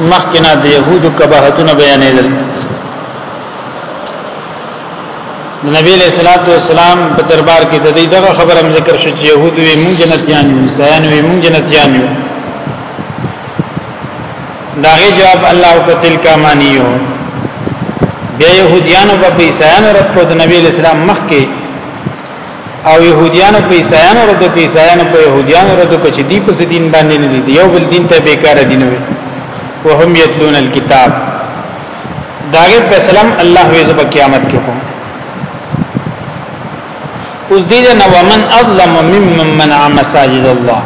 مخکنا د يهودو کباحتونه بیانېدل د نبی له صلوات و سلام په دربار کې د دې دغه خبره هم ذکر شوه چې يهودو یې مونږ جنتیان یو عیسایان یې مونږ جنتیان یو داغه جواب الله او قتل کا مانیو بیا يهوديانو په عیسایانو رد کو د نبی له سلام مخ کې او يهوديانو په عيسایانو رد په عيسایانو په يهوديانو رد کو چې دی په دین باندې نه دي یو بل دین ته بیکار دي نه وي وهم یتلون الكتاب داغه په سلام الله وی زب قیامت کې کوم اوس دې نه ومن اظلم ممن منع مساجد الله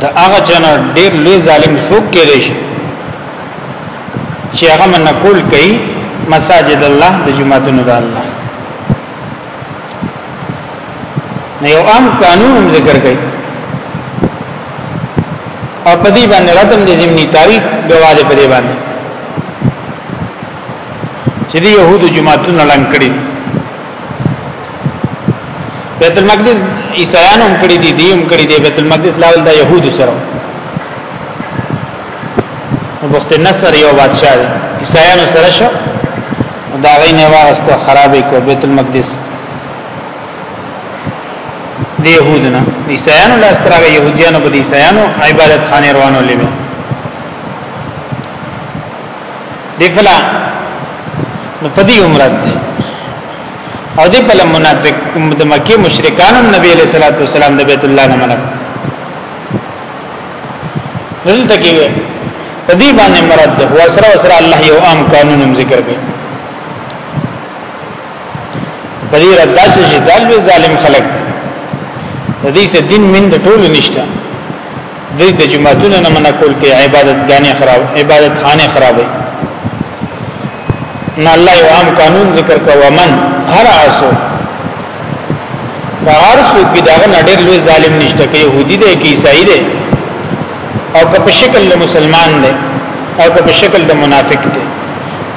دا هغه جن ډېر لوی ظالم څوک کې دی چې هغه منقول کوي مساجد الله د جمعتون د الله نه یو عام قانون هم ذکر کړي او په دې باندې راتم د زمینی تاریخ غواړي په دې باندې چې د يهودو جماعتونو لنګ کړي بیت المقدس عیسایانو هم کړی دي دیم کړی دي بیت المقدس لاول دا يهود سره وخت نصر یو بادشاہ عیسایانو سره شو دا غي نه واغستو خرابې کو بیت المقدس دی يهودنا عیسایانو لاس ترغه يهوديانو په عیسایانو عبادت خانه روانو لوي دیکلا نو پدی عمرت دی او دی په منافق د مکی مشرکانو نبی علیہ الصلوۃ والسلام د بیت الله نه منک دلته کې په دې باندې مراد ده هو سره سره الله یو عام قانون ذکر کوي په دې رد داسې چې دالوی ظالم خلق دی د دې سه دین من د ټولو نشته د دې د جماعتونو نه منع کول کې عبادت غانې خراب عبادت خانه خرابې نه الله یو عام قانون ذکر کوي ومن هر اسو په هر څوک کې داغه نړۍ لوی ظالم نشته کې يهودي دی کې عیسائی دی او که په شکل د مسلمان دی او که په شکل د منافق دی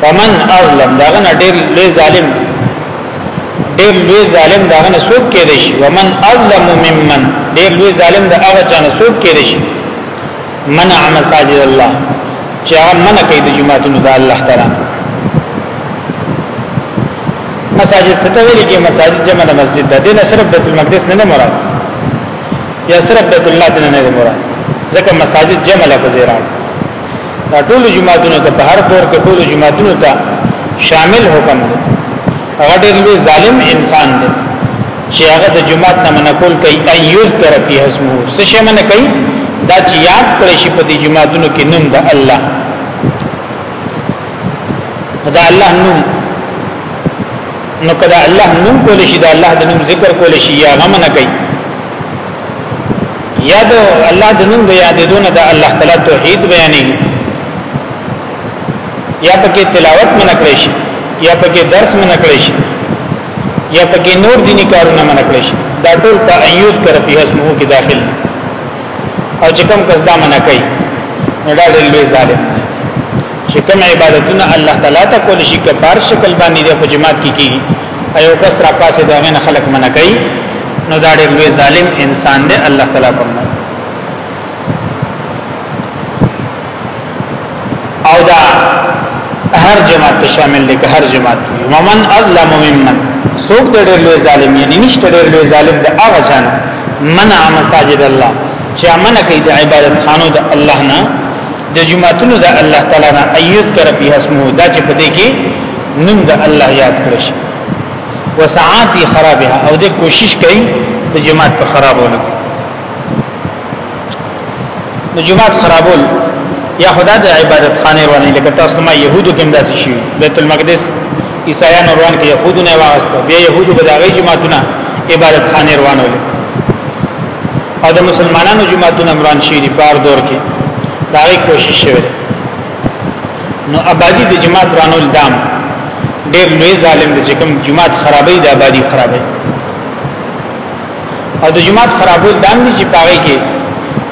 فمن اظلم داغه نړۍ لوی ظالم ډېر لوی ظالم داغه نه څوک کې دی ومن اظلم ممن ډېر لوی ظالم د هغه چا نه څوک کې دی منع مساجد الله چې هغه منع کوي د جماعتونو د الله تعالی مساجد څه ته ویل کې مساجد جمع د مسجد ده دنه صرف بیت المقدس نه مراد یا صرف بیت الله دنه نه مراد ځکه مساجد جمع لفظ راغلی دا ټول جماعتونو ته په هر دور کې ټول جماعتونو ته شامل حکم دی هغه ډېر لوی ظالم انسان دی چې هغه د جماعت نه منکول کوي ان یذکر فی اسمه څه شي من کوي دا چې یاد کړی شي په دې جماعتونو کې نوم د الله دا الله نوم نو کدا الله نوم کول شي دا الله د نوم ذکر کول شي یا غم نه کوي یاد الله د نوم بیا د دون د الله تعالی توحید بیانې یا پکې تلاوت منع کړی شي یا پکې درس منع کړی شي یا پکې نور دینی کارونه منع کړی شي دا ټول په ایوت کر په اسمو کې داخل او چې کوم کس دا منع کوي نو دا ډېر لوی ظالم چې کوم عبادتونه الله تعالی ته کول شي کفار شکل باندې د جماعت کې کیږي ایو کس را پاسه دا غنه خلق منع کوي نو دا ډېر لوی ظالم انسان دی الله تعالی کوم او دا هر جماعت ته شامل دی که هر جماعت ومن اظلم ممن سوق د ډېر لوی ظالم یعنی نشته ډېر لوی ظالم د هغه ځان منع مساجد الله چې منع کوي د عبادت خانو د الله نه د جماعتونو د الله تعالی نه ایت تر په اسمو دا چې په دې کې نوم د الله یاد کړی شي وسعات خرابها او د کوشش کوي د جماعت په خرابولو نو جماعت خرابول یا خدا د عبادت خانه روانه لکه تاسو ما يهودو کې انداسي شي بیت المقدس عیسایانو روان کې يهودو نه واغسته بیا يهودو به دغه جماعتونه عبادت خانه روانه ول او د مسلمانانو جماعتونه عمران شي دي بار دور کې دا یې کوشش شوه نو آبادی د جماعت رانول دام ډېر لوی ظالم د کوم جماعت خرابې د آبادی خرابې او د جماعت خرابول دام دي چې پاره کې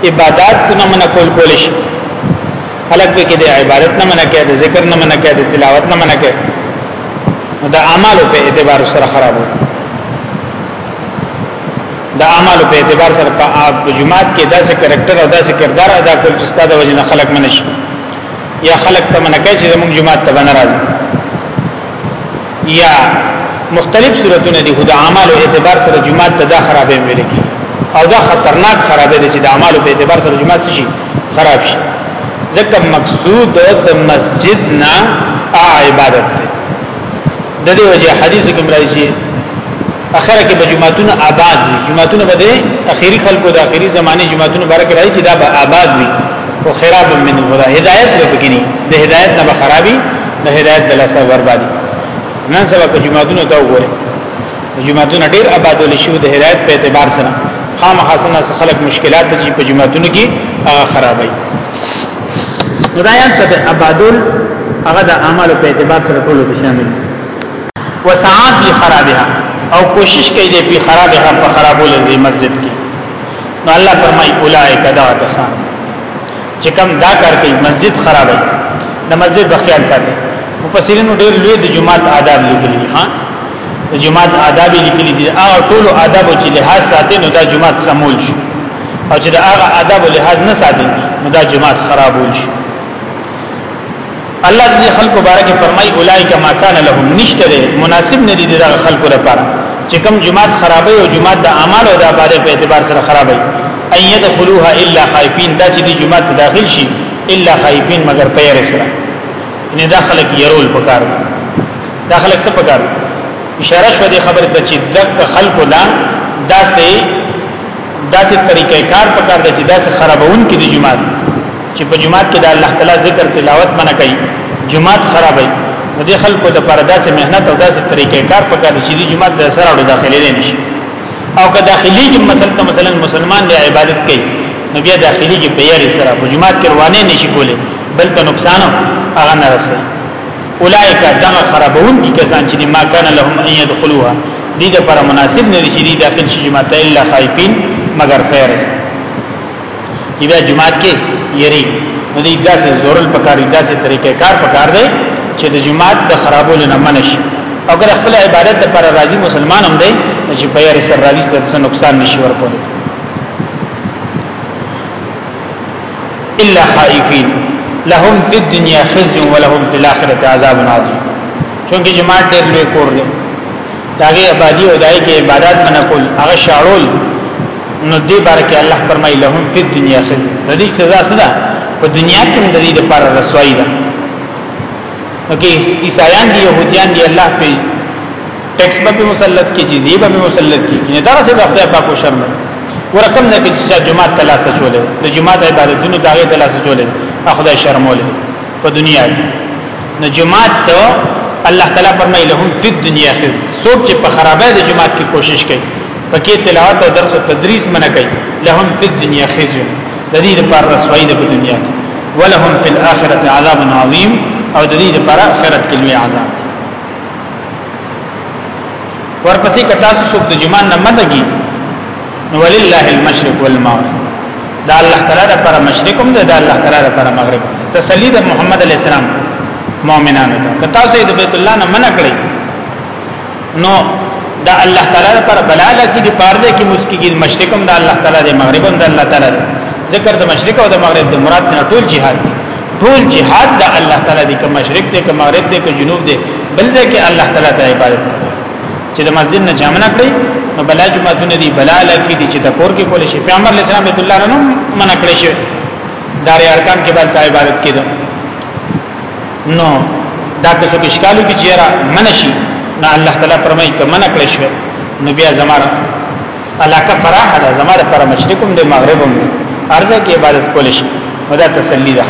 عبادت نه من کول کول شي خلق به کې د عبادت نه من کې د ذکر نه من کې د تلاوت نه من کې د اعمالو په اعتبار سره خرابو د اعمالو په اعتبار سره په اپ جماعت کې داسې کریکټر او داسې کردار ادا کول چې ستاسو د وجنه خلق منشي یا خلق ته منکه چې موږ جماعت ته بنرازي یا مختلف صورتونه دي خدای اعمال او اعتبار سره جماعت ته دا خرابې ویل کی او دا خطرناک خرابې دي چې د اعمال په اعتبار سره جماعت شي خراب شي ځکه مقصود د مسجد نه عبادت دی د دې وجه حدیث کې مرایي اخر کې به جمعتون آباد وي جمعتون به د اخیری خلکو د اخیری زمانه جمعتون برک راځي چې دا به آباد وي او خراب من الهدى هدایت به بګنی د هدایت نه به خرابي د هدایت د لاسه بربادي نن سبا په جمعتون ته وګوره جمعتون ډیر آباد ول شي د هدایت په اعتبار سره خام حسنه خلک مشکلات چې په جمعتون کې هغه خرابي خدایان څه آبادول هغه د اعمال په اعتبار سره ټول ته شامل دي وسعا فی خرابها او کوشش کوي د پی خرابها په خرابول د مسجد کې نو الله فرمای اولائک دا کسان چې کوم دا کار کوي مسجد خرابوي د مسجد بخیال ساتي مفسرین ډېر لوی د جمعات آداب لیکلي ها د جمعات آداب لیکلي دي او ټول آداب چې لحاظ ساتي نو دا جمعات سمول شي او چې دا هغه آداب لحاظ نه ساتي نو دا جمعات خرابول شي الله دې خلق مبارک فرمای اولایک ما کان لهم نشتره مناسب نه دي د خلق لپاره چې کوم جماعت خرابې او جماعت د اعمال او د عبادت په اعتبار سره خرابې ان يدخلوها الا خائفين دا چې دې جماعت داخل شي الا خائفين مگر پیر سره نه دا خلق يرول پکار دا خلق څه پکار اشاره شو دې خبره ته چې دک خلق لا داسې داسې طریقې کار پکار دي چې داسې خرابون کې د جماعت چې په جماعت کې د الله تعالی ذکر تلاوت منه کوي جماعت خرابوي نو د خلکو د پر داسې مهنت او داسې طریقې کار پکار چې د جماعت د سره اړو داخلي نه شي او که داخلي کې مثلا مثلا مسلمان د عبادت کوي نو بیا داخلي کې په یاري سره په جماعت کې روانه نشي کولی بل ته نقصان هغه نه رسي اولائک دغه خرابون کی کسان چې ما کان لهم ان يدخلوها دې لپاره مناسب نه دي چې دې داخل شي جماعت الا خائفین مگر خیر دی بیا جماعت کې یری نو دی داسې زورل پکار دی داسې طریقې کار پکار دی چې د جماعت د خرابولو نه منش او ګر خپل عبادت لپاره راضي مسلمان هم دی چې په یاري سر راضي ته نقصان نشي ورکول الا خائفین لهم فی الدنیا خزي ولهم فی الاخره عذاب عظیم چونکه جماعت ډېر لوی کور دی داغه آبادی او دای کې عبادت منه کول هغه شاړول نو دې باره کې الله فرمایي لهم فی الدنیا خزي د دې سزا سره په دنیا کې د دې لپاره رسوایی ده اوکه عیسایان دي يهوديان دي الله په ټیکس په مسلط کې جزیه په مسلط کې نه دا څه وخت په کو شرم ورکم نه کې چې جمعه تلاسه چولې د جمعه عبادتونو دغه تلاسه چولې خدای شرمولې په دنیا کې نو جماعت ته الله تعالی فرمایي لهم فی الدنیا خز څوک چې په خرابې د جماعت کې کوشش کوي پکې تلاوت او درس او تدریس منه کوي لهم فی الدنیا خز د دې لپاره رسوایی ده په دنیا کې ولهم فی الاخرة عذاب عظیم او د دې لپاره آخرت کې لوی عذاب ورپسې کتا سو د جماعت نه مدګي نو ولله المشرق والمغرب دا الله تعالی د پر مشرق هم ده دا الله تعالی د پر مغرب تسلی د محمد علی السلام مؤمنانو ته که تاسو د بیت الله نه منع کړی نو دا الله تعالی د پر بلاله کې د پارځه کې مسکیږي مشرق هم د الله تعالی د مغرب هم د الله تعالی ذکر د مشرق او د مغرب د مراد نه ټول جهاد دی ټول جهاد د الله تعالی دی که مشرق دی که مغرب دی که جنوب دی بل ځای کې الله تعالی ته عبادت چې د مسجد نه جامنه کړی نو بلا جمعتون دی بلا لکی دی چې د کور کې کول شي پیغمبر علیه السلام بیت الله نه منع کړی شي دار ارکان کې بل عبادت کېده نو دا که څوک اشکالو کې چیرې منشي نه الله تعالی فرمایي ته منع کړی شي نو بیا زماره علاقه فراخه ده زماره پر مشرقم د مغربم ارزه کې عبادت کول شي ودا تسلی ده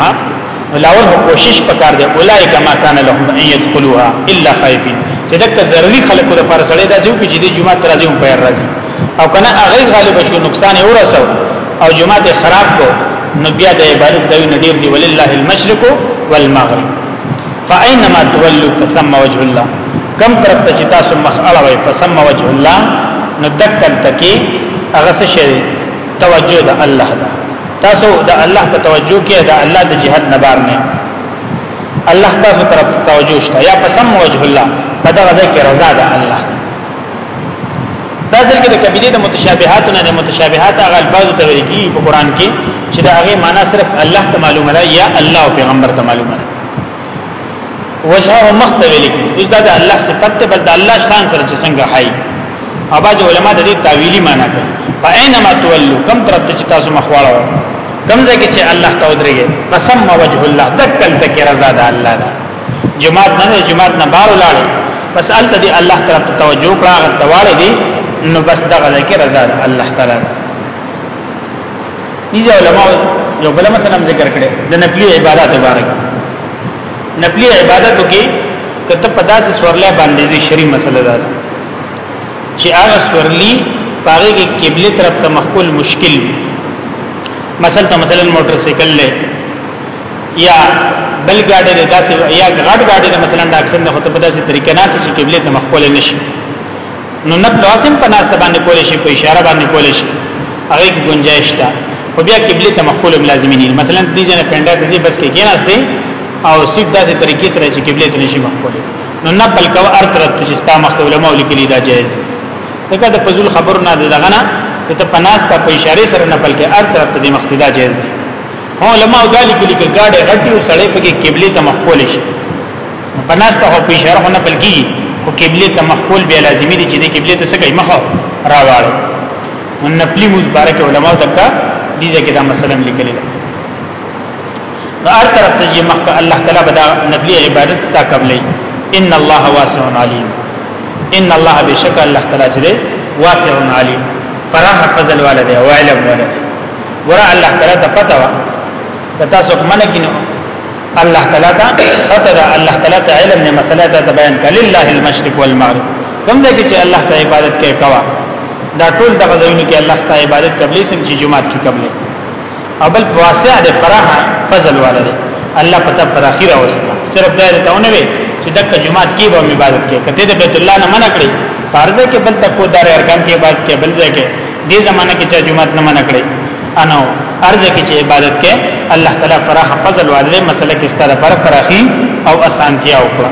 ولاول هو کوشش پکار دی اولایک ما کان لهم ان يدخلوها الا خائفين چې دک ضروري خلکو د پر سړی داسې وکړي چې د جمعه تر ازم په راځي او کنه هغه غالب شو نقصان یې ورسو او جمعه ته خراب کو نو بیا د عبادت ځای نه ډیر دی ولله المشرق والمغرب فاينما تولوا فثم وجه الله کم طرف ته چې تاسو مخ اړوي فثم وجه الله نو دک تکي هغه څه شي توجه د الله ده تاسو د الله په توجه کې د الله د جهاد نه بار نه الله تاسو طرف توجه شته یا قسم وجه الله په دغه ځای کې رضا ده الله دا ځکه د کبیره د متشابهات نه د متشابهات هغه الفاظ ته ویل کیږي په قران کې چې دا هغه معنا صرف الله ته معلومه ده یا الله او پیغمبر ته معلومه ده وجهه مخته ویل کی اوس دا د الله صفت ته بس د الله شان سره چې څنګه حي اباج علماء د دې تعویلی معنی کوي فاینما تولوا کم طرف ته چې تاسو مخواړه کم ځای کې چې الله ته ودرېږي قسم وجه الله دکل تک رضا د الله دا جماعت نه جماعت نه بار ولاړ بس ال ته دی الله طرف ته توجه کړه هغه تواله دی نو بس دغه ذکر رضا الله تعالی دي علماء یو بل مثلا ذکر کړي د نفلي عبادت مبارک نفلي عبادتو کې کته پتا سي سورلې باندې دي شری مسله ده چې هغه سورلي پاره کې قبله طرف ته مخکول مشکل مثلا مثلا موټر سایکل له یا بل ګاډي د داسې یا غټ ګاډي د مثلا د اکسن نه هوته په داسې طریقې نه چې قبله ته مخکول نشي نو نبل عاصم په ناس باندې کول شي په اشاره باندې کول شي هغه کې گنجائش ده خو بیا قبله ته مقبول لازمي نه مثلا دې ځنه پنده ته ځي بس کې کېناسته او سید داسې طریقې سره چې قبله ته نشي مقبول نو نبل کو ار طرف ته چې ستا مخ علماء لیکلي دا جائز دغه د فضل خبر نه دغه نه ته په ناس ته په اشاره سره نبل کې ار طرف ته مقتدا جائز دي علماء دا لیکلي چې ګاډه غټي او سړې په کې قبله ته مقبول شي بناسته او په اشاره نه بلکې او قبله ته مخکول بیا لازمي دي چې د قبله ته څنګه مخه راواړو نو نپلی موږ بارک علماء دکا دي ځکه دا مثلا لیکل دي نو هر طرف ته چې مخکې الله تعالی بدا نپلی عبادت ستا قبلې ان الله واسع علیم ان الله بشک الله تعالی چې واسع علیم فراح فضل والده او علم والده ورا الله تعالی ته پتا وا تاسو منه کینو الله تعالی ته پته ده الله تعالی ته علم نه مسله ته بیان کړي لله المشرق والمغرب کوم ځای کې چې الله ته عبادت کوي کوا دا ټول د غزوینو کې الله ستاسو عبادت قبلې سم چې جمعات کې قبلې او بل واسع ده فراح فضل والا ده الله پتا پر اخیره وسته صرف دا ته ونه وي چې دک جمعات کې به عبادت کوي کته د بیت الله نه منع کړی فرض کې بل تک کو دار ارکان کې عبادت کې بل ځای کې دې زمانہ کې چې جمعات نه منع کړی انو ارزه کې چې عبادت کې الله تعالی پراخ فضل والے مسله کې ستاره پر پراخي او اسانتیا وکړه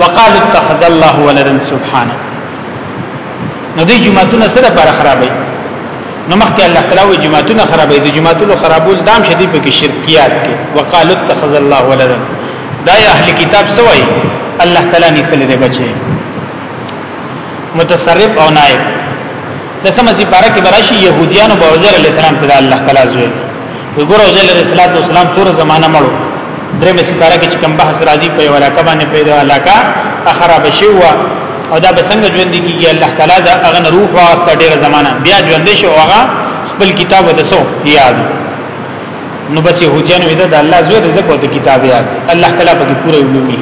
وقال اتخذ الله ولدا سبحانه نو دې جمعتون سره پر خرابې نو مخکې الله تعالی وی جمعتون خرابې دې جمعتون خرابول دام شدي په کې شرکيات کې وقال اتخذ الله ولدا دا اهل کتاب سوای الله تعالی نسل دې بچي متصرف او نائب د سمه سي پارا کې براشي يهوديانو به عزير عليه السلام ته الله تعالی زوی وګور عزير عليه السلام سوره زمانہ مړو درې مې سي پارا کې کوم بحث راځي په ولا کبه نه پیدا علاقه اخره بشي و او دا به څنګه ژوند کیږي الله تعالی دا اغه روح واسطه ډیره زمانہ بیا ژوند شي او هغه خپل کتاب ودسو یاد نو بس يهوديان ودا د الله زوی رزق او د کتاب یاد الله تعالی په پوره علومي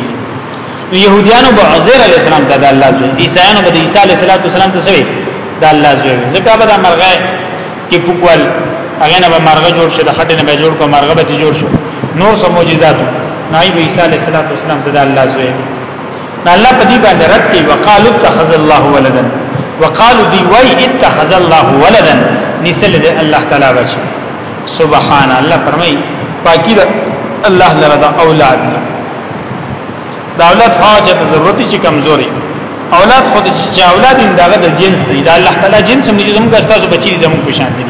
نو يهوديانو به عزير عليه السلام ته د الله زوی عيسایانو به عيسى عليه السلام ته سوي د الله زوی ځکه به د مرغه کې پوکوال هغه نه به مرغه جوړ شي د خټې نه به جوړ کو مرغه به جوړ شو نور سم معجزات نایب عيسى عليه السلام ته د الله زوی نو الله په دې باندې رد کوي وقالو اتخذ الله ولدا وقالو دی وای اتخذ الله ولدا نسل دې الله تعالی بچي سبحان الله فرمای پاکی الله لره دا اولاد دا اولاد حاجت ضرورتي چې کمزوري اولاد خود چې اولاد اندغه د جنس دی دا الله تعالی جنس هم نجوم کا تاسو بچی زمو په شان دي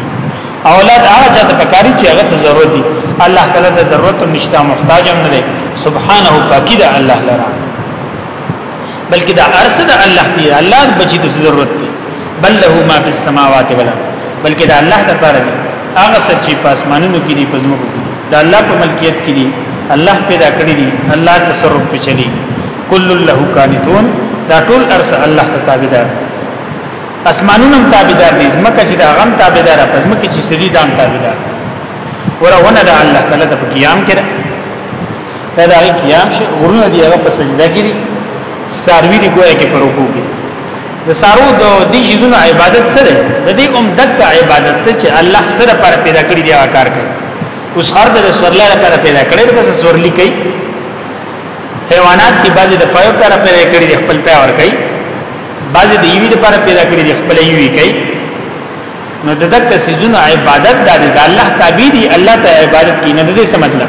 اولاد هغه چاته پکاري چې هغه ته ضرورت دي الله تعالی د ضرورت نشته محتاج هم نه دی سبحانه پاکی ده الله لرا بلکې دا ارس د الله دی الله بچی د ضرورت دی بل له ما فی السماوات ولا بلکې دا الله د پاره دی هغه څه چې په اسمانونو کې دي په ځمکو کې دا الله په ملکیت کې دي الله پیدا کړی دي الله تصرف په چلی کل له قانتون دا ټول ارس الله ته تابعدار اسمانونو تابعدار دي ځمکه چې دا غم تابعدار په ځمکه چې سړي دام تابعدار ورونه دا الله تعالی ته قیام کړي دا د هغه قیام شي غرونه دی هغه په سجده کې دي ساروی دی ګویا کې پر رکوع کې د سارو د دې شیزونو عبادت سره د دې هم دک عبادت ته چې الله سره پر پیدا کړی دی هغه کار کوي اوس هر د سورلې لپاره پیدا کړی دی بس سورلی کوي حیوانات دی بعضی د پایو لپاره پیدا کړی دی خپل پای ور کوي بعضی د یوی لپاره پیدا کړی دی خپل یوی کوي نو د دک سيزونو عبادت د الله تابع دي الله ته عبادت کی نه دې څه مطلب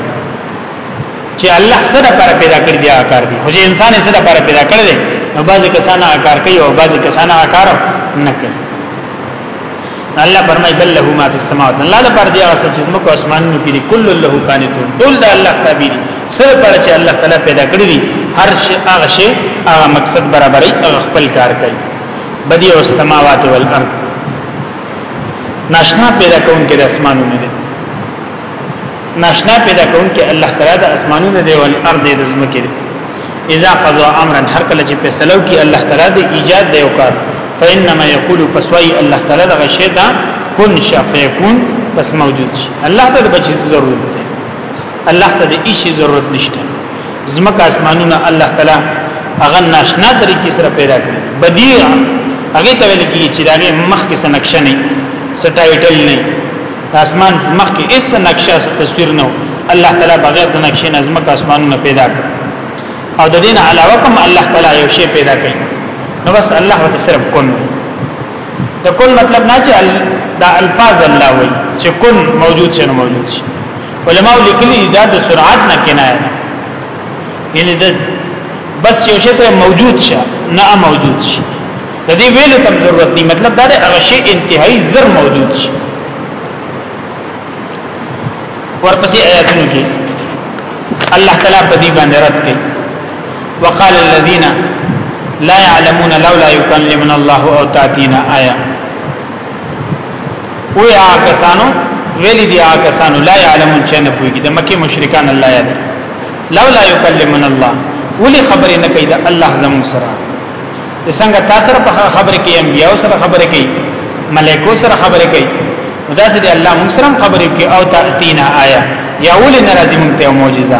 چې الله سره پر پیدا کړی دی آکار دی خو چې انسان سره پر پیدا کړی دی نو بعضی کسان آکار کوي او بعضی کسان آکار نه کوي الله فرمای بل له ما فی السماوات الله له پر دی اوس چې موږ اسمانونو کې دي کل له قانتون ټول د الله تابع دي سره پر چې الله تعالی پیدا کړی دی هر شي هغه شي هغه مقصد برابرۍ هغه خپل کار کوي بدیع السماوات والارض ناشنا پیدا کون کې د اسمانونو دی ناشنا پیدا کون کې الله تعالی د اسمانونو دی او الارض د زمکه دی اذا قضا امرا هر کله چې فیصله کوي الله تعالی د ایجاد دی او کار فانما یقول فسوی الله تعالی د غشی دا کن شفیکون پس موجود شي الله ته د بچی ضرورت دی الله ته د هیڅ ضرورت نشته زمکه اسمانونه الله تعالی هغه ناشنا طریقې سره پیدا کړی بدیع هغه ته ویل کیږي چې داغه مخ کې سنکشه نه سټایټل نه اسمان مخ کې اس نقشه تصویر نه الله تعالی بغیر د نقشې نه زمکه اسمانونه پیدا کړ او د دین علاوه کوم الله تعالی یو شی پیدا کړي نو بس الله وت صرف کن د کن مطلب نه چې دا الفاظ الله وي چې کن موجود شنه موجود شي علماء لیکلي دا د سرعت نه کنایه ده یعنی د بس یو شی ته موجود شه نه موجود شي د دې ویلو تم ضرورت نه مطلب دا دی هغه شی انتهایی زر موجود شي ورپسې آیاتونو کې الله تعالی په دې باندې رد کوي وقال الذين لا يعلمون لولا يكلمنا الله او تاتينا آيات وی هغه کسانو ویلی دی هغه کسانو لا يعلمون چې نه پوهیږي د مکه مشرکان الله یاد لولا یکلمن الله ولی خبرې نه کوي د الله زمون سره څنګه تاسو سره خبرې کوي انبیاء سره خبرې کوي ملائکه سره خبرې کوي دا سې دی الله موږ سره خبرې کوي او تاتینا آیا یا ولی ناراضی مونږ ته معجزه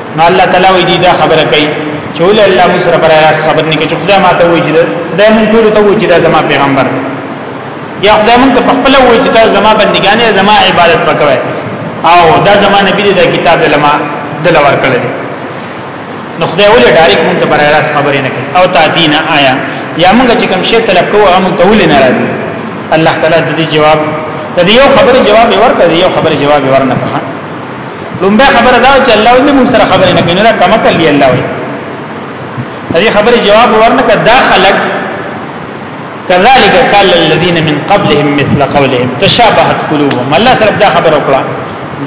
نو الله تعالی وی دی دا خبره کوي چې ول الله موږ سره پر راس خبر نه کوي چې خدای ماته وی چې خدای موږ ټول ته وی چې دا زما پیغمبر یا خدای موږ ته خپل وی چې دا زما بندګانې زما عبادت وکوي او دا زما نبی دی دا کتاب لما دلور کړل نو خدای ول ډایرک موږ ته پر راس خبر نه کوي او تعدینا آیا یا موږ چې کوم شی طلب کوو هغه موږ ته ول نه راځي الله تعالی د دې جواب د یو خبره جواب ورکړي یو خبره جواب ورنکړي لومبه خبره دا چې الله دې موږ سره خبرې نه کوي نه کما کوي الله وي دې خبرې جواب ورنکړه دا خلک كذلك قال الذين من قبلهم مثل قولهم تشابهت قلوبهم الله سره دا خبر وکړه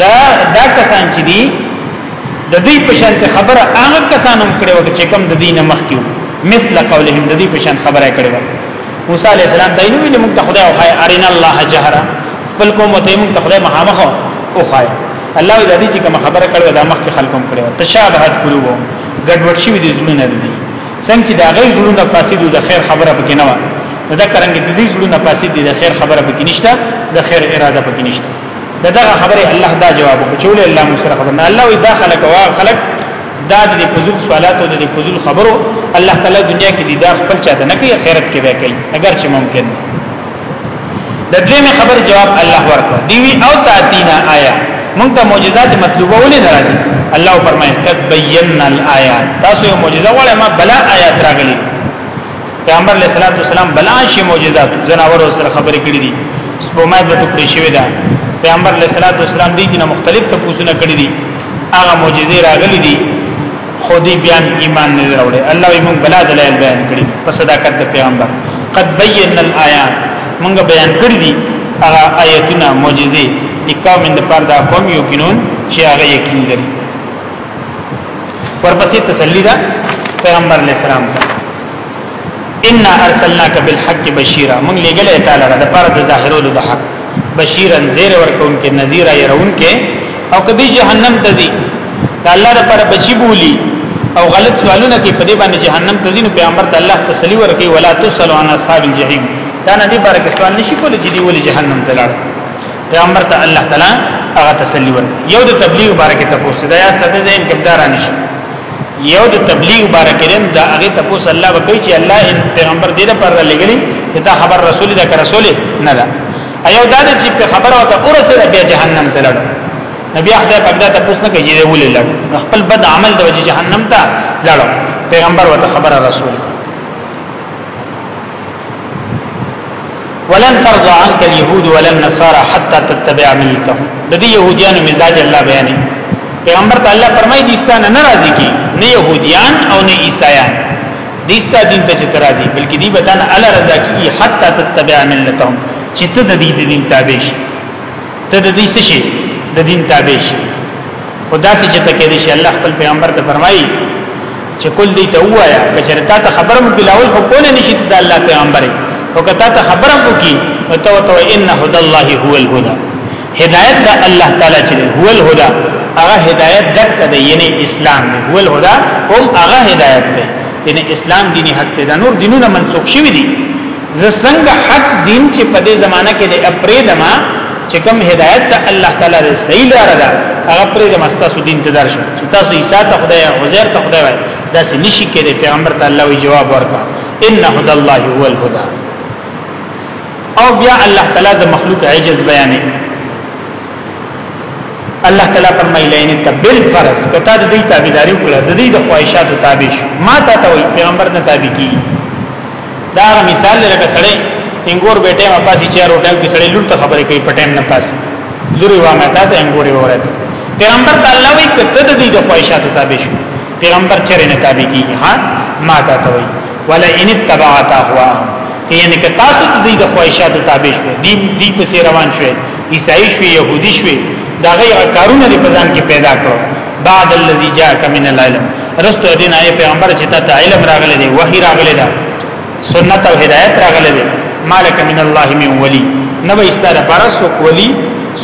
دا دا کسان چې دي د دې په شان خبره هغه کسانو کړو چې کم د دینه مخکیو مثل قولهم د دې په شان خبره کړو موسی علی السلام ته نو ویل موږ ته خدای او خای ارین الله جهرا بل کوم ته موږ ته خدای مخامخ او خای الله دې دې چې کوم خبره کړو دا مخ کې خلکم کړو تشابهت کړو ګډوډ شي دې زړونه دې څنګه چې دا غي زړونه فاسد د خیر خبره پکې نه و دا کرانګې دې زړونه فاسد دي د خیر خبره پکې نشته د خیر اراده پکې نشته دغه خبره الله دا جواب وکړي الله مسره خبر نه الله وی دا خلق وا خلق دا د فضول سوالات او د فضول خبرو الله تعالی دنیا کې دیدار خپل چاته نه کوي خیرت کې به کوي اگر چې ممکن د دې خبر جواب الله ورکړي دی وی او تاتینا آیا مونږ ته معجزات مطلوبه ولې ناراضي الله فرمایي قد بينا الايات تاسو یو معجزه وړه ما بلا آیات راغلي پیغمبر علیہ الصلوۃ والسلام بلاشي معجزات زناور سره خبرې کړې دي سپومات به ټکړې شوې ده پیغمبر علیہ الصلوۃ والسلام دې جن مختلف تپوسونه کړې دي هغه معجزې راغلي دي خو دې بیان ایمان نه راوړي الله یې موږ بلا دلایل بیان کړی په صداقت د پیغمبر قد بیننا الایات موږ بیان کړی دي هغه آیتونه معجزې لکه من د پاره د قوم یو کینون چې هغه یقین لري ورپسې تسلی ده پیغمبر علی السلام ته ان ارسلناک بالحق بشیرا موږ لګلې تعالی د پر د ظاهرولو د حق بشیرا زیر ورکون کې نذیر يرون کې او کدی جهنم تزي الله د پر بچی بولی او غلط سوالونه کې په دې باندې جهنم تزي نو پیغمبر ته الله تسلی ورکړي ولا تسلو عن اصحاب الجحیم دا نه دي بارک سوال نشي کولای چې دی ول جهنم ته لاړ پیغمبر ته الله تعالی هغه تسلی ورکړي یو د تبلیغ بارکه تاسو دا یاد ساته زین کمدار نشي یو د تبلیغ بارکه لم دا هغه تاسو الله وکړي چې الله پیغمبر دې نه پر لګلي دا خبر رسول دا که رسول نه ده ایو دا چې په خبره او ته ورسره بیا جهنم ته لړ نبی خدای پاک دا تاسو نه کوي چې ولې لړ خپل بد عمل د وجه جهنم ته لړ پیغمبر وته خبره رسول ولن ترضى عنك اليهود ولا النصارى حتى تتبع ملتهم د دې يهوديانو مزاج الله بیانې پیغمبر ته الله فرمایي دي ستانه ناراضي کی نه يهوديان او نه عیسایان دي ستا دین ته چت راضي بلکې دي بدن الله رضا کی حتى تتبع ملتهم چې ته د دې دین تابع شي ته د دې څه شي د دین تابع شي خدا سي چې ته کې دي شي الله خپل پیغمبر ته فرمایي چې کول دی ته وایا کچره تا ته خبرم کلاول خو کول نشي د الله پیغمبر او کته ته خبرم وکي او تو تو ان هدى الله هو الهدى هدایت د الله تعالی چې هو الهدى هغه هدایت دک ته یعنی اسلام دی هو الهدى هم هغه هدایت دی یعنی اسلام دیني حق ته نور دینونه منسوخ شوی دي زه څنګه حق دین چې په دې زمانہ کې د اپریدما چې کوم هدایت ته الله تعالی دې صحیح لار ده هغه پرې د مستاسو دین ته درشه چې تاسو عیسی ته خدای عزیر ته خدای وای دا سې نشي کېږي پیغمبر ته الله وی جواب ورکا ان هدى الله هو الهدى او بیا الله تعالی د مخلوق عجز بیانې الله تعالی فرمایلی ان تبل فرض کته د دې تابعداري وکړه د دې د خواهشاتو تابع ما ته ته پیغمبر نه تابع کی دا مثال لکه سړی انګور به ټیم پاسي چیر او ټیم کې سړی لور ته خبرې کوي په ټیم نه پاسي لوري و ما ته انګور وره پیغمبر تعالی وی کته د دې د خواهشاتو تابع شو پیغمبر چرې نه تابع کیږي ها ما ته ته وی ولا ان تبعت هوا کې یعنی که تاسو د دې د خواهشاتو تابع شو دې دې په سیر روان شو عیسائی شو يهودي شو دا غي کارونه دې په ځان کې پیدا کړو بعد الذي جاءك من العلم رستو دین آئے پیغمبر چې تا علم راغلی دی وحی راغلی دا سنت او هدایت راغلی دی مالک من الله من ولی نو استاره پرس ولی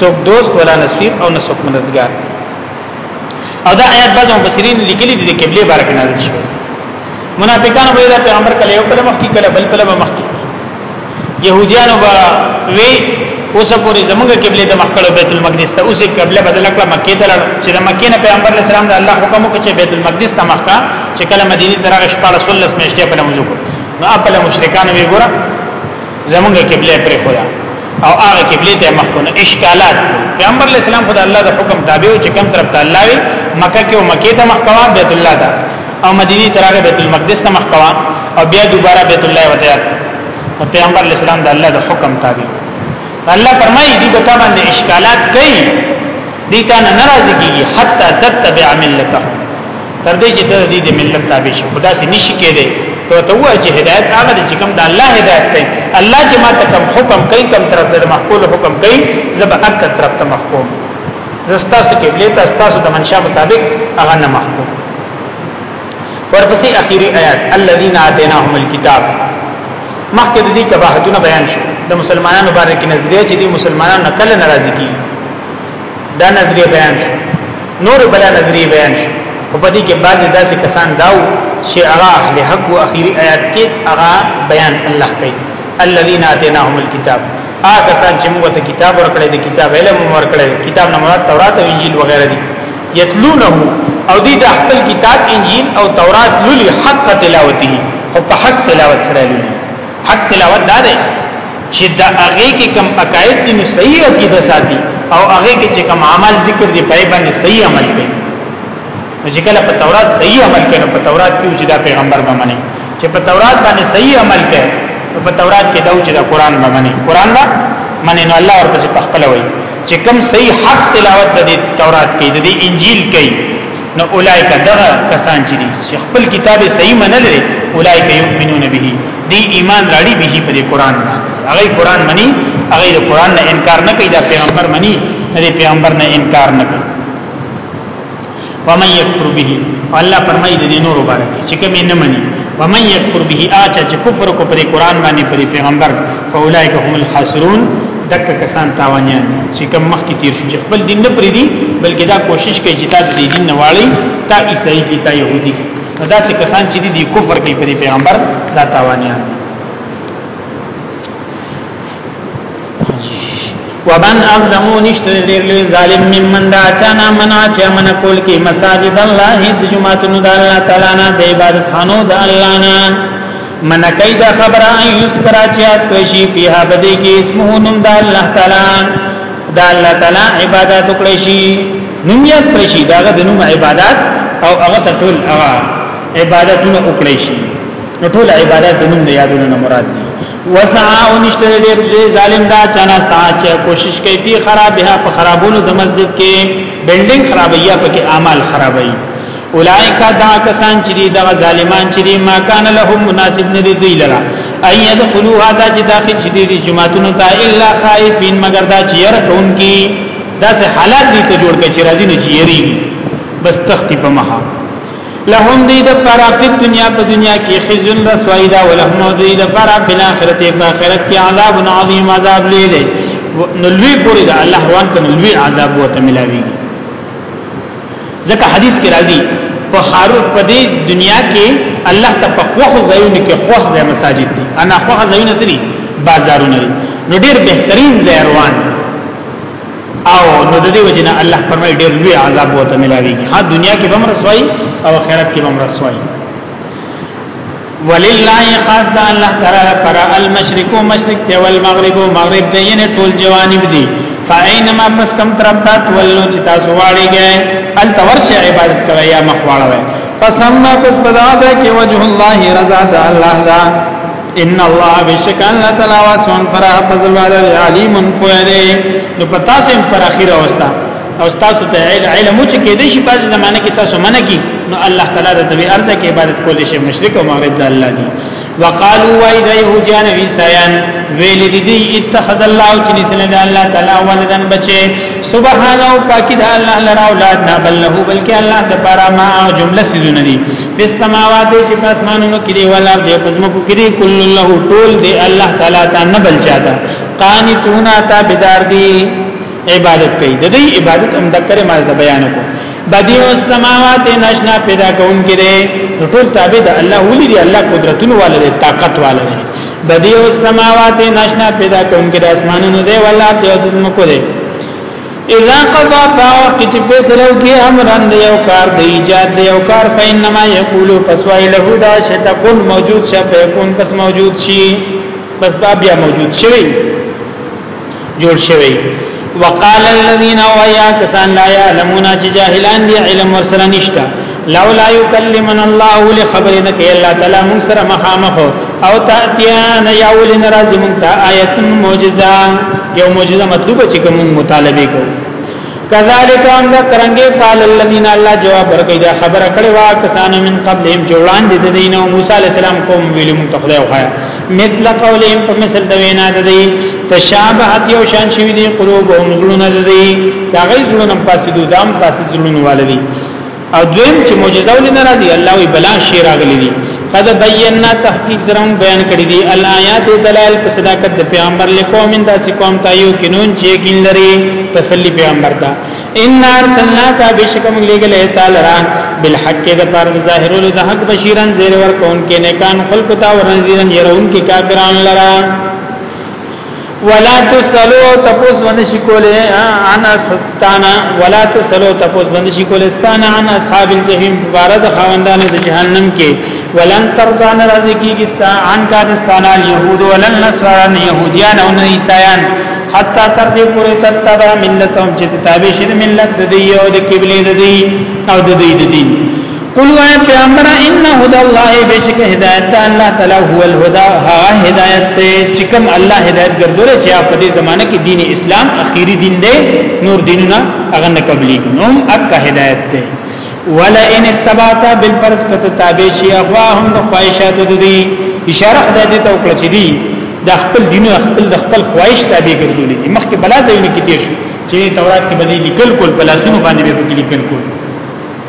سوک دوست ولا نصير او نسوک مددگار او دا آیات بعض مفسرین لیکلي دي د قبله بارک نازل شوی منافقان وایي دا پیغمبر کله یو کلمه کی کله بل کلمه مخکې يهوديانو به وی اوس پورې زمونږ قبله د مکه او بیت المقدس ته اوسې قبله بدل کړه مکه ته لړ چې د مکه نه پیغمبر اسلام د الله حکم وکړي چې بیت المقدس ته مخه چې کله مدینه ته راغی شپږ رسول الله میشته په لمزو کو نو خپل مشرکان وی ګره زمونږ قبله پرې خدا او هغه قبله ته مخ کو نه اشکالات پیغمبر اسلام خدای الله د حکم تابع چې کوم طرف ته الله وی مکه کې او مکه ته مخ کوا بیت الله ته او مدینه ته راغی بیت المقدس ته مخ کوا او بیا دوباره بیت الله وته یاد او پیغمبر اسلام د الله د حکم تابع الله فرمایي دې په تا باندې اشکالات کوي دې تا نه ناراضي کیږي حتا تتبع ملته تر دې چې دې د ملت تابع شي خدا سي نشي کېده ته ته وایي چې هدایت هغه دې چې کوم د الله هدایت کوي الله چې ما ته کوم حکم کوي کوم طرف ته محکول حکم کوي زب اکثر طرف ته محکوم زستاسو قبله ته تاسو د منشا مطابق هغه نه مخکو ورپسې اخیری آیات الذين اتيناهم الكتاب مخکې د دې کباحتونه بیان شو د مسلمانانو باندې کې نظریه چې دي مسلمانان نقل ناراضي کی دا نظریه بیان شو نور بل نظریه بیان شو او په دې کې بعضی داسې کسان داو چې هغه اهل حق او اخیری آیات کې هغه بیان الله کوي الذين اتيناهم الكتاب هغه کسان چې موږ ته کتاب ورکړی دی کتاب علم ورکړی کتاب نه مراد تورات او انجیل وغیرہ دي یتلونه او دی د خپل کتاب انجیل او تورات لولي حق تلاوته او په حق تلاوت سره لولي حق تلاوت دا دی چې د هغه کې کم عقاید دي نو صحیح عقیده ساتي او هغه کې چې کم عمل ذکر دی په باندې صحیح عمل کوي چې کله په تورات صحیح عمل کوي په تورات کې چې دا پیغمبر به مني چې په تورات باندې صحیح عمل کوي په تورات کې دا چې دا قران به مني قران به مني نو الله ورپسې په خپل وایي چې کوم صحیح حق تلاوت د تورات کې د انجیل کې نو اولایک دغه کسان چې دي چې خپل کتاب صحیح منل لري اولایک یؤمنون به دی ایمان راړي به په قران هغه قران مني هغه د قران نه انکار نه کوي دا پیغمبر مني نه پیغمبر نه انکار نه کوي ومن یکفر به الله فرمایي د نور مبارک چې کوم نه مني ومن یکفر به اچا چې کفر کو پر قران باندې پر پیغمبر فاولائک هم الخاسرون دک کسان تاوانیان چې کوم مخ کې تیر شو چې خپل دین نه پریدي بلکې دا کوشش کوي چې تا د دین نه واړی تا عیسائی کی تا يهودي کی دا سه کسان چې دي کفر کوي پر پیغمبر دا تاوانیان ومن اظلمو نشته دیر لوی ظالم من من دا چانا منا چه من کول کی مساجد اللہ د جماعتنو دا اللہ تعالی نا دا عبادت خانو دا اللہ نا من کئی دا خبر آئی یسکرا چیات کوشی پیها بدی کی اسمو نم دا اللہ تعالی دا اللہ تعالی عبادت اکڑشی نمیت کرشی دا غد نم عبادت او اغت طول اغا عبادتون اکڑشی نو ټول عبادت د نوم د یادونو مراد دي وسعا او نشته ډېر لوی ظالم دا چانا ساچ کوشش کوي په خرابه په خرابولو د مسجد کې بلډینګ خرابیا پکې اعمال خرابوي اولائک دا کسان چې دغه ظالمان چې ما کان لهم مناسب نه دی دوی لرا اي يدخلوها دا چې داخل شي دي جماعتونو ته الا خائفين مگر دا چې ير کون کی دا سه حالات دي ته جوړ کې چې راځي نه چیري بس تختی په مها لهم دی د پارا په دنیا په دنیا کې خزن رسوایی دا ولهم دی د پارا په آخرت په آخرت کې عذاب عظیم عذاب لید نو لوی پوری دا الله روان کنه لوی عذاب وته ملاوی ځکه حدیث کې راځي په خارو په دې دنیا کې الله ته په خوخ ځایونه کې خوخ ځای مساجد دي انا خوخ ځایونه سری بازارونه نو ډیر بهترین ځای روان دي او نو د دې وجنه الله فرمایي ډېر لوی عذاب وته ملاويږي ها دنیا کې بم رسوي او آخرت کې بم رسوي ولله خاص د الله تعالی پر المشرق او مشرق دی او المغرب او مغرب دی یعنی ټول جوانب دی فاینما پس کم طرف ته تولو چې تاسو واړی گئے ال تورشه عبادت کوي یا مخواړه پس هم پس پدازه کې وجه الله رضا د الله دا ان الله بشک الله تعالی واسون پر فضل والا علیم فویده نو پتا سم پر اخیره وستا او تاسو ته علم چې کې دې شي په زمانه کې تاسو منه کی نو الله تعالی د دې ارزه کې عبادت کولې شي مشرک او معبد د الله دی وقالو وای د يهوديان عيسایان ویل دي دي اتخذ الله چې نسنه د الله تعالی ولدن بچي سبحانه پاک د الله لرا اولاد نه بل له بلکې الله د پاره ما جمله سيزونه دي په سماوات چې په اسمانونو کې دی ولا د پزمکو کې دی کل له ټول دی الله تعالی ته نه بل چاته قانتون تا بدار دی عبادت کوي د دې عبادت هم د کړه مال بیان کو بدیع السماوات نشنا پیدا کون کې دی ټول تابع د الله ولې دی الله قدرتونو والے طاقت والے بدیع السماوات نشنا پیدا کون کې د اسمانونو دی ولا د پزمکو دی اذا قضا با وقت چې فیصله وکي امرن د یو کار د ایجاد د یو کار فینما یقول فسوای له دا چې تكون موجود شه فیکون پس موجود شي پس دا بیا موجود شوی جوړ شوی وقال الذين ويا كسان لا يعلمون جاهلان دي علم ورسره نشته لولا یکلمن الله ول خبرنا کې الله تعالی موږ سره مخامخ او تاتیان یا ول ناراض موږ ته آیت معجزه یو معجزه مطلوبه چې کوم مطالبه کو کذالک ان کرنګي قال الذين الله جواب ورکړي دا خبره کړي وا کسان من قبلهم جوړان دي د دین او موسی علی السلام کوم ویل موږ ته خدای وخایا مثل قولهم په مثل د وینا د دی تشابهت یو شان شوی دی قلوبهم زړونه د دی دا غي زړونه پاسې دودام پاسې زړونه والدي او دویم چې معجزه ولې ناراضي الله وی بلا شی راغلی دي قد بینا تحقیق سره بیان کړی دي الایات دلائل په صداقت د پیغمبر لقوم دا چې قوم ته یو کینون چې کین لري تسلی پیغمبر دا ان ارسلنا کا بشک موږ لګل تعالی را بالحق د پر ظاهرولو د حق بشیرن زیر ور کون کې نه کان خلق تا ورنذیرن يرون کې کافرانو لرا ولا تسلو تپوس باندې شي کوله عن استانا ولا تسلو تپوس باندې شي کوله استانا عن اصحاب الجحیم بارد خوندانو د جهنم کې ولن ترضى ناراضي کیږي ستا عن کان استانا اليهود ولن نصارا يهوديان او عیسایان حتا تر دې پورې تتبع ملتهم چې تابع شي ملت د دې او د قبله د دې او د دې د دین قل وای پیغمبر ان هدى الله بشک هدایت د الله تعالی هو الهدى هغه هدایت ته چې کوم الله هدایت ګرځولې چې په دې زمانه کې دین اسلام اخیری دین دی نور دینونه هغه نه قبلي نو اک هدایت ته ولا ان اتبعت بالفرض کته تابع شي اغواهم د خواهشات د دې اشاره خدای دې ته وکړه چې دی د خپل دین او خپل د خپل خواهش تابع ګرځولې مخکې بلا ځایونه کې دي چې تورات کې باندې لیکل کول بلاسونو باندې به لیکل کول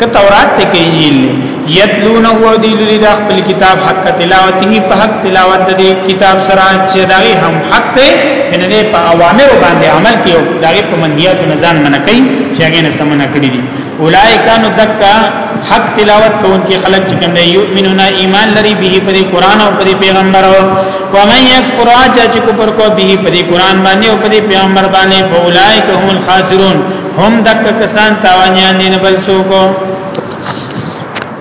که تورات ته کې انجیل نه یتلونه او دی لري د خپل کتاب حق تلاوته په حق تلاوت د کتاب سره چې دغه هم حق ته ان نه په اوامر باندې عمل کوي دغه په منهیات نزان منع کوي چې هغه نه سمونه کړی دي اولایکانو دکا حق تلاوت کوونکي خلک چې کوم دی یؤمنون ایمان لري به په قرآن او په پیغمبر او ومن یکفر اچا چې کو پر کو به په قرآن باندې او په پیغمبر باندې فاولائک هم الخاسرون هم دک کسان تاوانیان دي نه بل څوک